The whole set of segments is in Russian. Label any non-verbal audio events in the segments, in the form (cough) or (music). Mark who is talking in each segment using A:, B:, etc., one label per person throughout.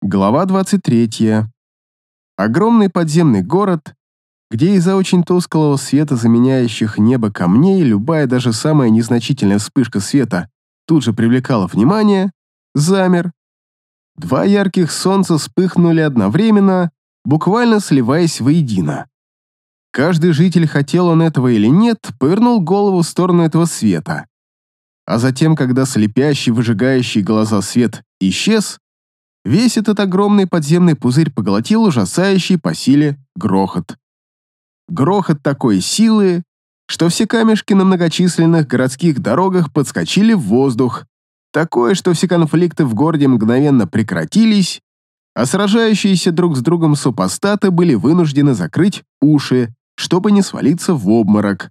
A: Глава 23. Огромный подземный город, где из-за очень тусклого света, заменяющих небо камней, любая даже самая незначительная вспышка света тут же привлекала внимание, замер. Два ярких солнца вспыхнули одновременно, буквально сливаясь воедино. Каждый житель, хотел он этого или нет, повернул голову в сторону этого света. А затем, когда слепящий, выжигающий глаза свет исчез, Весь этот огромный подземный пузырь поглотил ужасающий по силе грохот. Грохот такой силы, что все камешки на многочисленных городских дорогах подскочили в воздух, такое, что все конфликты в городе мгновенно прекратились, а сражающиеся друг с другом супостаты были вынуждены закрыть уши, чтобы не свалиться в обморок.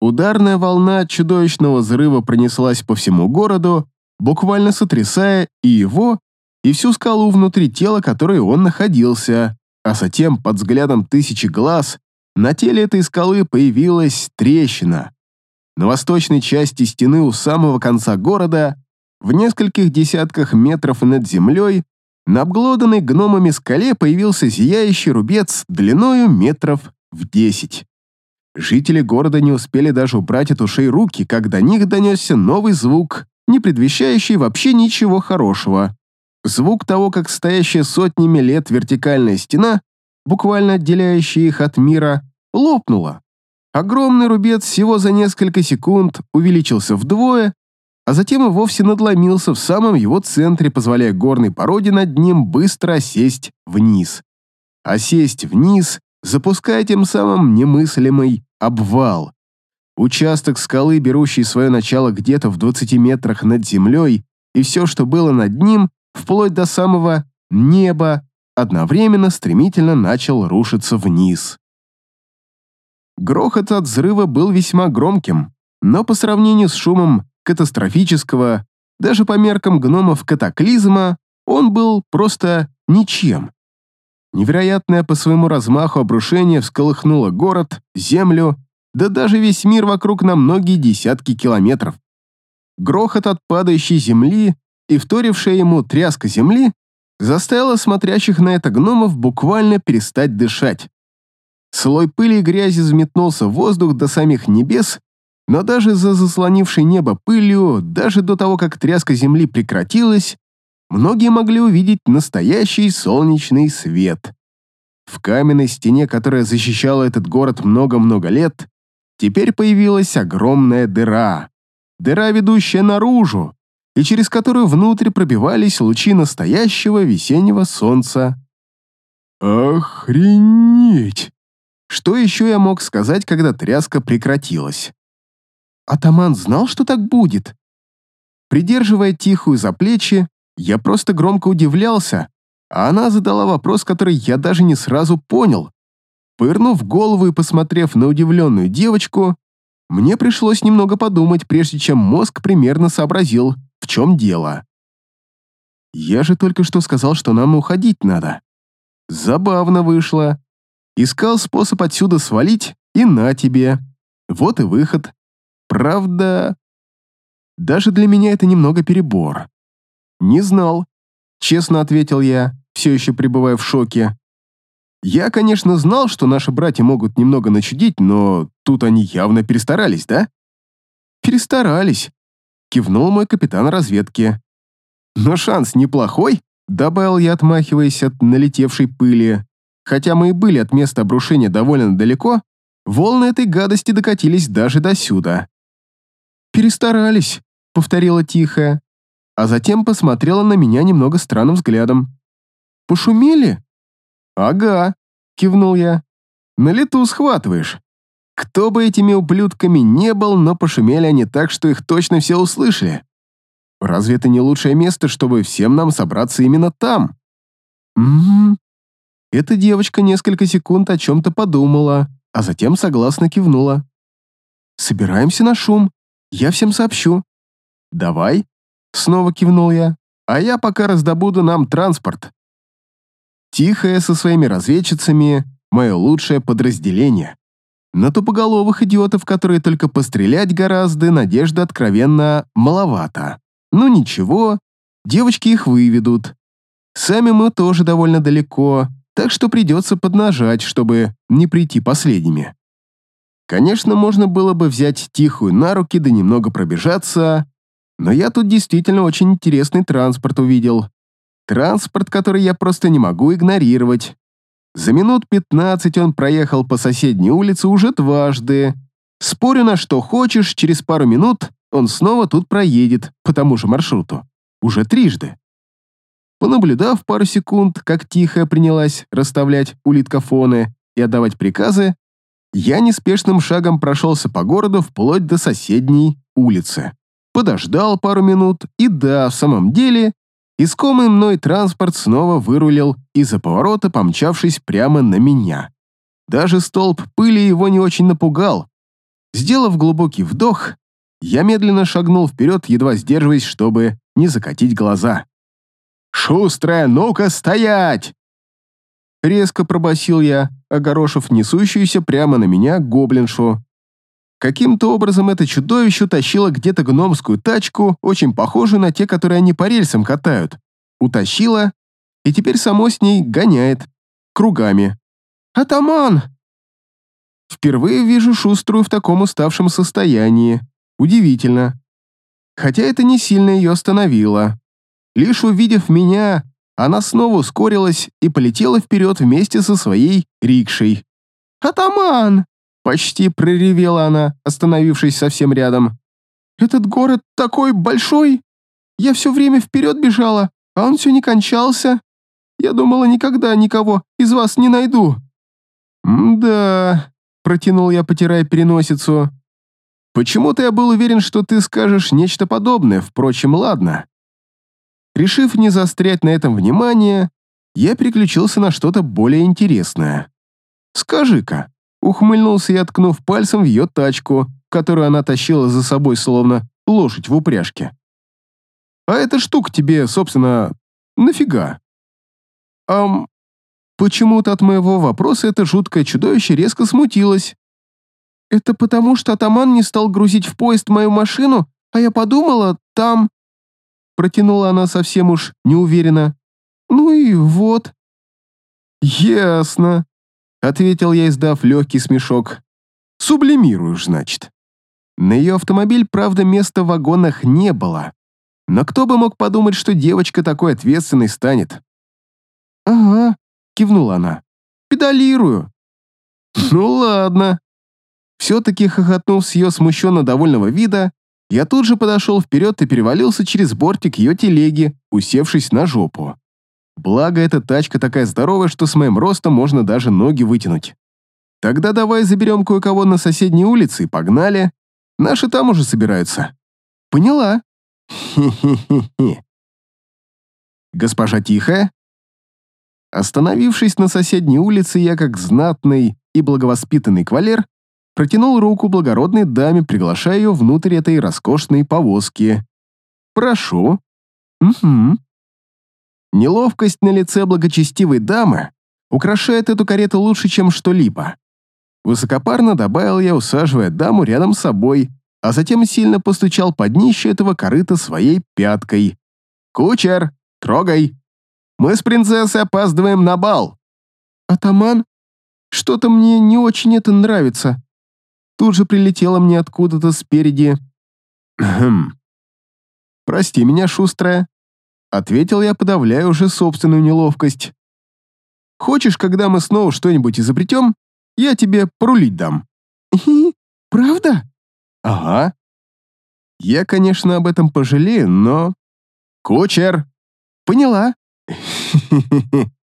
A: Ударная волна чудовищного взрыва пронеслась по всему городу, буквально сотрясая и его, и всю скалу внутри тела, которой он находился, а затем под взглядом тысячи глаз на теле этой скалы появилась трещина. На восточной части стены у самого конца города, в нескольких десятках метров над землей, на обглоданной гномами скале появился зияющий рубец длиною метров в десять. Жители города не успели даже убрать от ушей руки, как до них донесся новый звук, не предвещающий вообще ничего хорошего. Звук того, как стоящая сотнями лет вертикальная стена, буквально отделяющая их от мира, лопнула. Огромный рубец всего за несколько секунд увеличился вдвое, а затем и вовсе надломился в самом его центре, позволяя горной породе над ним быстро осесть вниз. Осесть вниз, запуская тем самым немыслимый обвал. Участок скалы, берущий свое начало где-то в 20 метрах над землей, и все, что было над ним, вплоть до самого неба, одновременно стремительно начал рушиться вниз. Грохот от взрыва был весьма громким, но по сравнению с шумом катастрофического, даже по меркам гномов катаклизма, он был просто ничем. Невероятное по своему размаху обрушение всколыхнуло город, землю, да даже весь мир вокруг на многие десятки километров. Грохот от падающей земли и вторившая ему тряска земли заставила смотрящих на это гномов буквально перестать дышать. Слой пыли и грязи взметнулся в воздух до самих небес, но даже за заслонившей небо пылью, даже до того, как тряска земли прекратилась, многие могли увидеть настоящий солнечный свет. В каменной стене, которая защищала этот город много-много лет, теперь появилась огромная дыра. Дыра, ведущая наружу, и через которую внутрь пробивались лучи настоящего весеннего солнца. Охренеть! Что еще я мог сказать, когда тряска прекратилась? Атаман знал, что так будет. Придерживая тихую за плечи, я просто громко удивлялся, а она задала вопрос, который я даже не сразу понял. Пырнув голову и посмотрев на удивленную девочку, мне пришлось немного подумать, прежде чем мозг примерно сообразил, в чем дело. Я же только что сказал, что нам уходить надо. Забавно вышло. Искал способ отсюда свалить, и на тебе. Вот и выход. Правда, даже для меня это немного перебор. Не знал, честно ответил я, все еще пребывая в шоке. Я, конечно, знал, что наши братья могут немного начудить, но тут они явно перестарались, да? Перестарались, кивнул мой капитан разведки. «Но шанс неплохой», — добавил я, отмахиваясь от налетевшей пыли. Хотя мы и были от места обрушения довольно далеко, волны этой гадости докатились даже до сюда. «Перестарались», — повторила тихо, а затем посмотрела на меня немного странным взглядом. «Пошумели?» «Ага», — кивнул я. «На лету схватываешь». Кто бы этими ублюдками не был, но пошумели они так, что их точно все услышали. Разве это не лучшее место, чтобы всем нам собраться именно там? Угу. Эта девочка несколько секунд о чем-то подумала, а затем согласно кивнула. «Собираемся на шум. Я всем сообщу». «Давай», — снова кивнул я, «а я пока раздобуду нам транспорт». Тихая со своими разведчицами — мое лучшее подразделение. На тупоголовых идиотов, которые только пострелять гораздо, надежды откровенно маловато. Ну ничего, девочки их выведут. Сами мы тоже довольно далеко, так что придется поднажать, чтобы не прийти последними. Конечно, можно было бы взять тихую на руки да немного пробежаться, но я тут действительно очень интересный транспорт увидел. Транспорт, который я просто не могу игнорировать. За минут 15 он проехал по соседней улице уже дважды. Спорю на что хочешь, через пару минут он снова тут проедет по тому же маршруту. Уже трижды. Понаблюдав пару секунд, как тихо принялась расставлять улиткофоны и отдавать приказы, я неспешным шагом прошелся по городу вплоть до соседней улицы. Подождал пару минут, и да, в самом деле, искомый мной транспорт снова вырулил из-за поворота, помчавшись прямо на меня. Даже столб пыли его не очень напугал. Сделав глубокий вдох, я медленно шагнул вперед, едва сдерживаясь, чтобы не закатить глаза. «Шустрая, ну-ка стоять!» Резко пробасил я, огорошив несущуюся прямо на меня гоблиншу. Каким-то образом это чудовище тащило где-то гномскую тачку, очень похожую на те, которые они по рельсам катают. Утащило, и теперь само с ней гоняет. Кругами. «Атаман!» Впервые вижу шуструю в таком уставшем состоянии. Удивительно. Хотя это не сильно ее остановило. Лишь увидев меня, она снова ускорилась и полетела вперед вместе со своей рикшей. «Атаман!» — почти проревела она, остановившись совсем рядом. «Этот город такой большой! Я все время вперед бежала, а он все не кончался. Я думала, никогда никого из вас не найду». «Да», — протянул я, потирая переносицу. «Почему-то я был уверен, что ты скажешь нечто подобное, впрочем, ладно». Решив не заострять на этом внимание, я переключился на что-то более интересное. «Скажи-ка», — ухмыльнулся я, ткнув пальцем в ее тачку, которую она тащила за собой, словно лошадь в упряжке. «А эта штука тебе, собственно, нафига?» «Ам...» Почему-то от моего вопроса это жуткое чудовище резко смутилось. «Это потому, что атаман не стал грузить в поезд мою машину, а я подумала, там...» Протянула она совсем уж неуверенно. «Ну и вот». «Ясно», — ответил я, издав легкий смешок. «Сублимируешь, значит». На ее автомобиль, правда, места в вагонах не было. Но кто бы мог подумать, что девочка такой ответственной станет? «Ага», — кивнула она. «Педалирую». «Ну ладно». Все-таки хохотнув с ее смущенно довольного вида, я тут же подошел вперед и перевалился через бортик ее телеги, усевшись на жопу. Благо, эта тачка такая здоровая, что с моим ростом можно даже ноги вытянуть. Тогда давай заберем кое-кого на соседней улице и погнали. Наши там уже собираются. Поняла. Хе-хе-хе-хе. Госпожа Тихая? Остановившись на соседней улице, я, как знатный и благовоспитанный кавалер, протянул руку благородной даме, приглашая ее внутрь этой роскошной повозки. «Прошу». «Угу». Неловкость на лице благочестивой дамы украшает эту карету лучше, чем что-либо. Высокопарно добавил я, усаживая даму рядом с собой, а затем сильно постучал под днище этого корыта своей пяткой. «Кучер, трогай! Мы с принцессой опаздываем на бал!» «Атаман, что-то мне не очень это нравится», Тут же прилетело мне откуда-то спереди. «Хм. Прости меня, шустрая», — ответил я, подавляя уже собственную неловкость. «Хочешь, когда мы снова что-нибудь изобретем, я тебе порулить дам?» «Хи, правда?» «Ага. Я, конечно, об этом пожалею, но...» «Кучер!» «Поняла». (laughs)